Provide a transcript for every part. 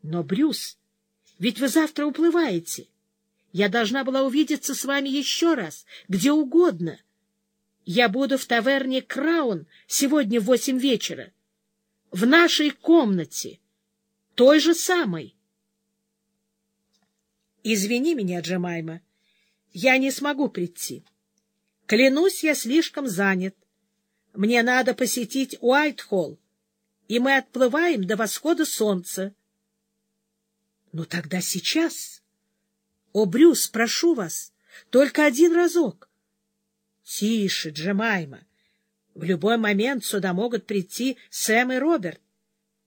— Но, Брюс, ведь вы завтра уплываете. Я должна была увидеться с вами еще раз, где угодно. Я буду в таверне «Краун» сегодня в восемь вечера. В нашей комнате. Той же самой. Извини меня, Джемайма. Я не смогу прийти. Клянусь, я слишком занят. Мне надо посетить Уайтхолл, и мы отплываем до восхода солнца. — Ну тогда сейчас. О, Брюс, прошу вас, только один разок. — Тише, Джемайма. В любой момент сюда могут прийти Сэм и Роберт.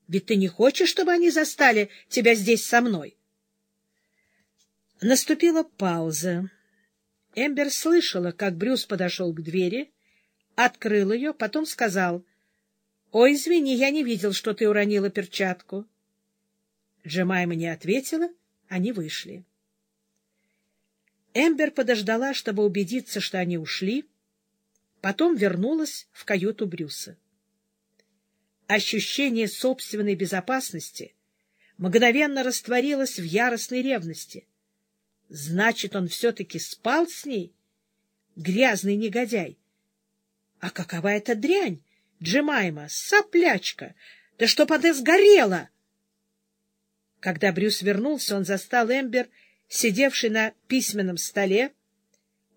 Ведь ты не хочешь, чтобы они застали тебя здесь со мной? Наступила пауза. Эмбер слышала, как Брюс подошел к двери, открыл ее, потом сказал, — Ой, извини, я не видел, что ты уронила перчатку. Джемайма не ответила, они вышли. Эмбер подождала, чтобы убедиться, что они ушли, потом вернулась в каюту Брюса. Ощущение собственной безопасности мгновенно растворилось в яростной ревности — Значит, он все-таки спал с ней? Грязный негодяй. А какова эта дрянь, Джемайма, соплячка? Да чтоб она сгорела! Когда Брюс вернулся, он застал Эмбер, сидевший на письменном столе,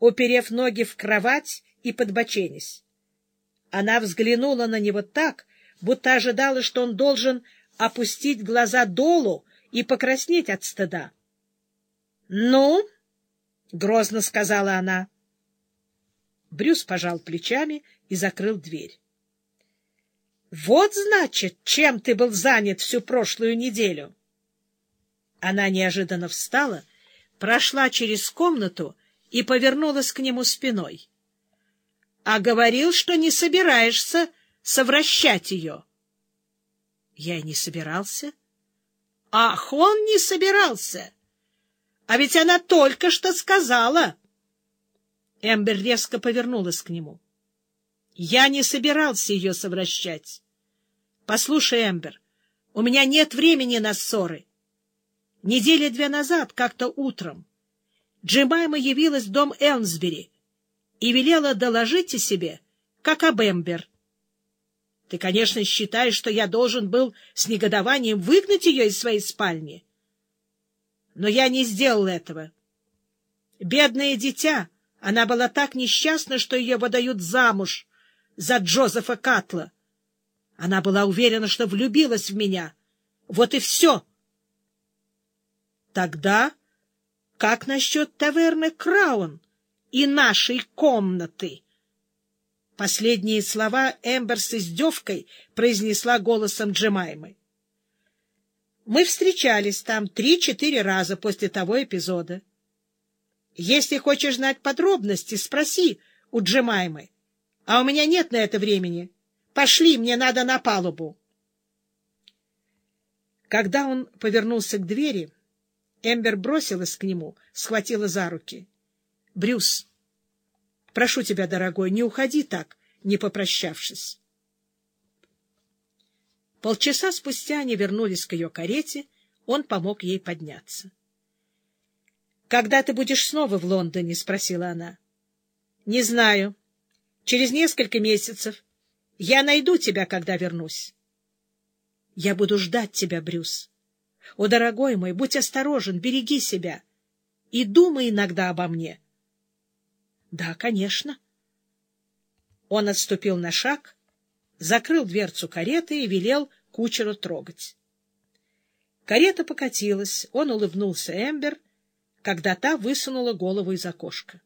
уперев ноги в кровать и подбоченясь. Она взглянула на него так, будто ожидала, что он должен опустить глаза долу и покраснеть от стыда. — Ну? — грозно сказала она. Брюс пожал плечами и закрыл дверь. — Вот, значит, чем ты был занят всю прошлую неделю. Она неожиданно встала, прошла через комнату и повернулась к нему спиной. — А говорил, что не собираешься совращать ее. — Я и не собирался. — Ах, он не собирался! — а ведь она только что сказала. Эмбер резко повернулась к нему. Я не собирался ее совращать. Послушай, Эмбер, у меня нет времени на ссоры. Недели две назад, как-то утром, Джемайма явилась в дом Элмсбери и велела доложить о себе, как об Эмбер. Ты, конечно, считаешь, что я должен был с негодованием выгнать ее из своей спальни но я не сделал этого. Бедное дитя, она была так несчастна, что ее выдают замуж за Джозефа Катла. Она была уверена, что влюбилась в меня. Вот и все. Тогда как насчет таверны Краун и нашей комнаты? Последние слова Эмбер с издевкой произнесла голосом Джемаймы. Мы встречались там три-четыре раза после того эпизода. Если хочешь знать подробности, спроси у Джемаймы. А у меня нет на это времени. Пошли, мне надо на палубу. Когда он повернулся к двери, Эмбер бросилась к нему, схватила за руки. — Брюс, прошу тебя, дорогой, не уходи так, не попрощавшись. Полчаса спустя они вернулись к ее карете, он помог ей подняться. — Когда ты будешь снова в Лондоне? — спросила она. — Не знаю. Через несколько месяцев. Я найду тебя, когда вернусь. — Я буду ждать тебя, Брюс. О, дорогой мой, будь осторожен, береги себя. И думай иногда обо мне. — Да, конечно. Он отступил на шаг закрыл дверцу кареты и велел кучеру трогать. Карета покатилась, он улыбнулся Эмбер, когда та высунула голову из окошка.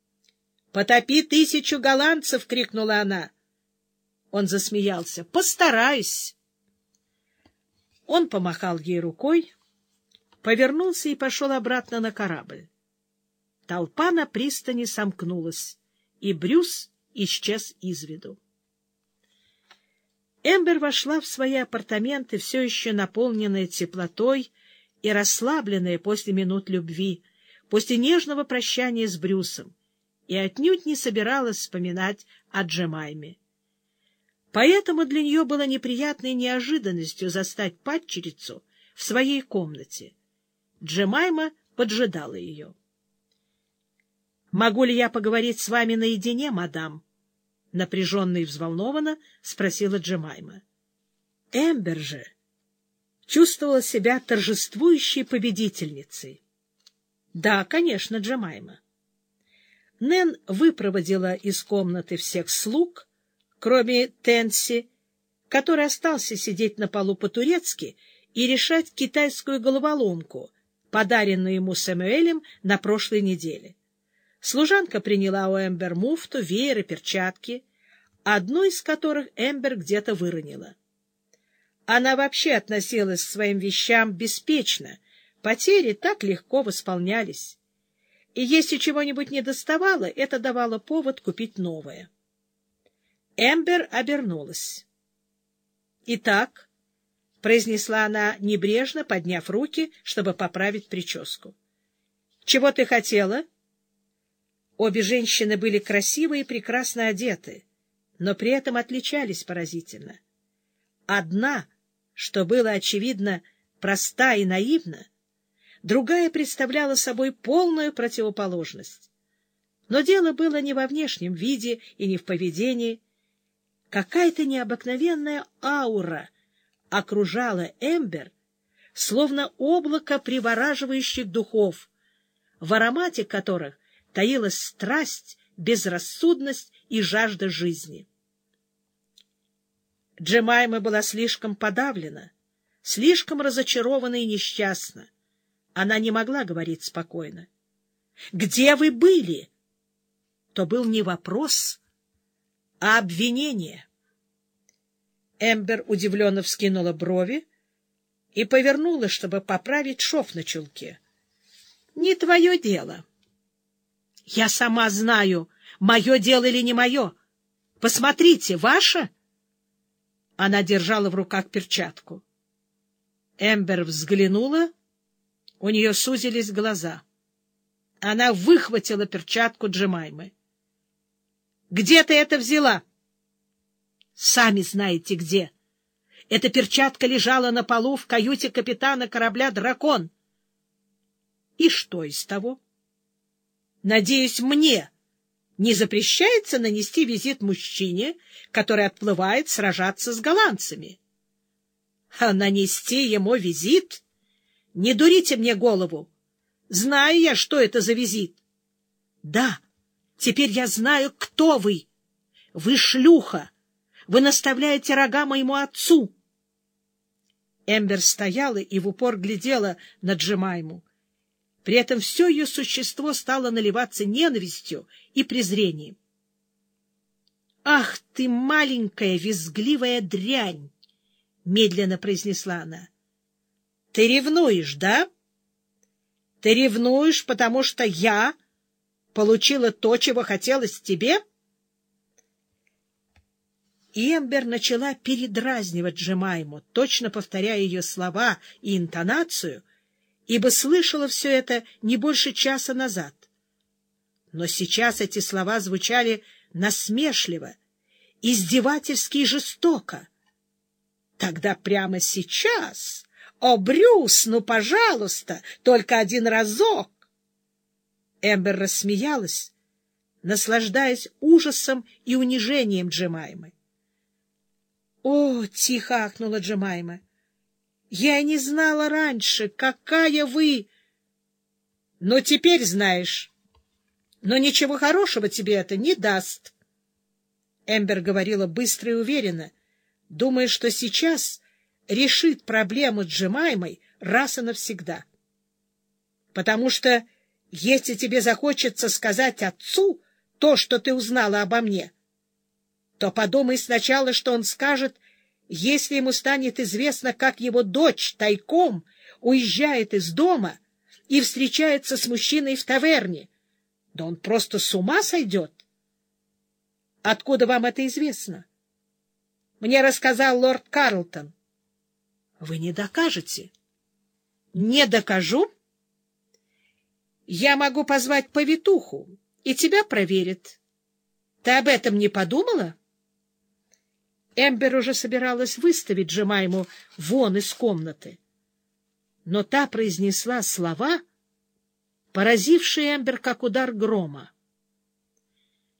— Потопи тысячу голландцев! — крикнула она. Он засмеялся. — Постараюсь! Он помахал ей рукой, повернулся и пошел обратно на корабль. Толпа на пристани сомкнулась, и Брюс исчез из виду. Эмбер вошла в свои апартаменты, все еще наполненная теплотой и расслабленная после минут любви, после нежного прощания с Брюсом, и отнюдь не собиралась вспоминать о Джемайме. Поэтому для нее было неприятной неожиданностью застать падчерицу в своей комнате. Джемайма поджидала ее. — Могу ли я поговорить с вами наедине, мадам? — напряженно и взволнованно спросила Джемайма. Эмбер же чувствовала себя торжествующей победительницей. — Да, конечно, Джемайма. Нэн выпроводила из комнаты всех слуг, кроме Тенси, который остался сидеть на полу по-турецки и решать китайскую головоломку, подаренную ему Сэмюэлем на прошлой неделе. Служанка приняла у Эмбер муфту, веер и перчатки, одну из которых Эмбер где-то выронила. Она вообще относилась к своим вещам беспечно, потери так легко восполнялись. И если чего-нибудь не доставало, это давало повод купить новое. Эмбер обернулась. «Итак», — произнесла она, небрежно подняв руки, чтобы поправить прическу. «Чего ты хотела?» Обе женщины были красивы и прекрасно одеты, но при этом отличались поразительно. Одна, что было очевидно, проста и наивна, другая представляла собой полную противоположность. Но дело было не во внешнем виде и не в поведении. Какая-то необыкновенная аура окружала Эмбер, словно облако привораживающих духов, в аромате которых таилась страсть, безрассудность и жажда жизни. Джемайма была слишком подавлена, слишком разочарована и несчастна. Она не могла говорить спокойно. — Где вы были? То был не вопрос, а обвинение. Эмбер удивленно вскинула брови и повернула, чтобы поправить шов на чулке. — Не твое дело. — Я сама знаю, мое дело или не мое. Посмотрите, ваше? Она держала в руках перчатку. Эмбер взглянула у нее сузились глаза. Она выхватила перчатку Джемаймы. — Где ты это взяла? — Сами знаете где. Эта перчатка лежала на полу в каюте капитана корабля «Дракон». — И что из того? — Надеюсь, мне не запрещается нанести визит мужчине, который отплывает сражаться с голландцами. А нанести ему визит не дурите мне голову. Знаю я, что это за визит. Да, теперь я знаю, кто вы. Вы шлюха. Вы наставляете рога моему отцу. Эмбер стояла и в упор глядела на Джемайму. При этом все ее существо стало наливаться ненавистью и презрением. — Ах ты, маленькая визгливая дрянь! — медленно произнесла она. Ты ревнуешь, да? Ты ревнуешь, потому что я получила то, чего хотелось тебе? Эмбер начала передразнивать Джемайму, точно повторяя ее слова и интонацию, ибо слышала все это не больше часа назад. Но сейчас эти слова звучали насмешливо, издевательски и жестоко. Тогда прямо сейчас «О, Брюс, ну, пожалуйста, только один разок!» Эмбер рассмеялась, наслаждаясь ужасом и унижением Джемаймы. «О!» — тихо ахнула Джемайма. «Я не знала раньше, какая вы...» «Но теперь знаешь. Но ничего хорошего тебе это не даст». Эмбер говорила быстро и уверенно, думая, что сейчас решит проблему с Джемаймой раз и навсегда. Потому что если тебе захочется сказать отцу то, что ты узнала обо мне, то подумай сначала, что он скажет, если ему станет известно, как его дочь тайком уезжает из дома и встречается с мужчиной в таверне. Да он просто с ума сойдет. Откуда вам это известно? Мне рассказал лорд Карлтон. Вы не докажете. Не докажу. Я могу позвать повитуху, и тебя проверит. Ты об этом не подумала? Эмбер уже собиралась выставить Джемайму вон из комнаты. но та произнесла слова, поразившие Эмбер как удар грома.